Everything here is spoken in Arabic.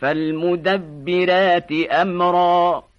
فالمدبرات أمرا